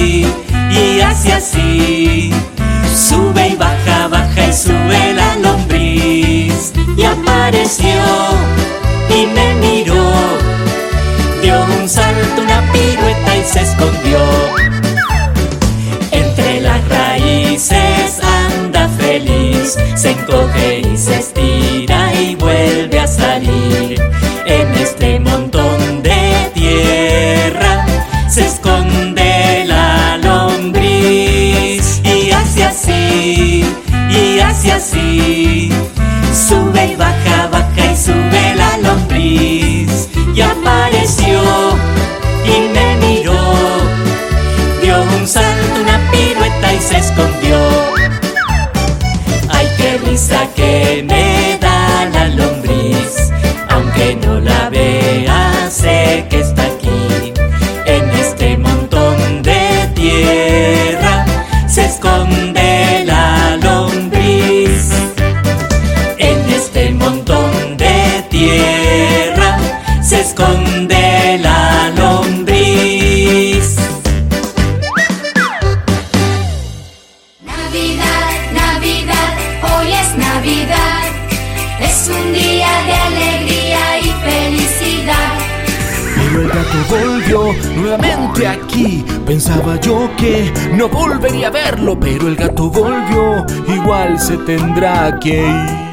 y hace así. Sube y baja, baja y sube la lombriz. Y apareció y me miró. Dio un salto, una pirueta y se escondió. Entre las raíces anda feliz, se encoge y se estira y vuelve a salir. Sube y baja, baja y sube la lombriz y apareció y me miró. Dio un salto, una pirueta y se escondió. Ay, qué risa que montón de tierra se esconde la lombriz. Navidad, Navidad, hoy es Navidad. Es un día de alegría y felicidad. Pero el gato volvió nuevamente aquí. Pensaba yo que no volvería a verlo, pero el gato volvió. Igual se tendrá que ir.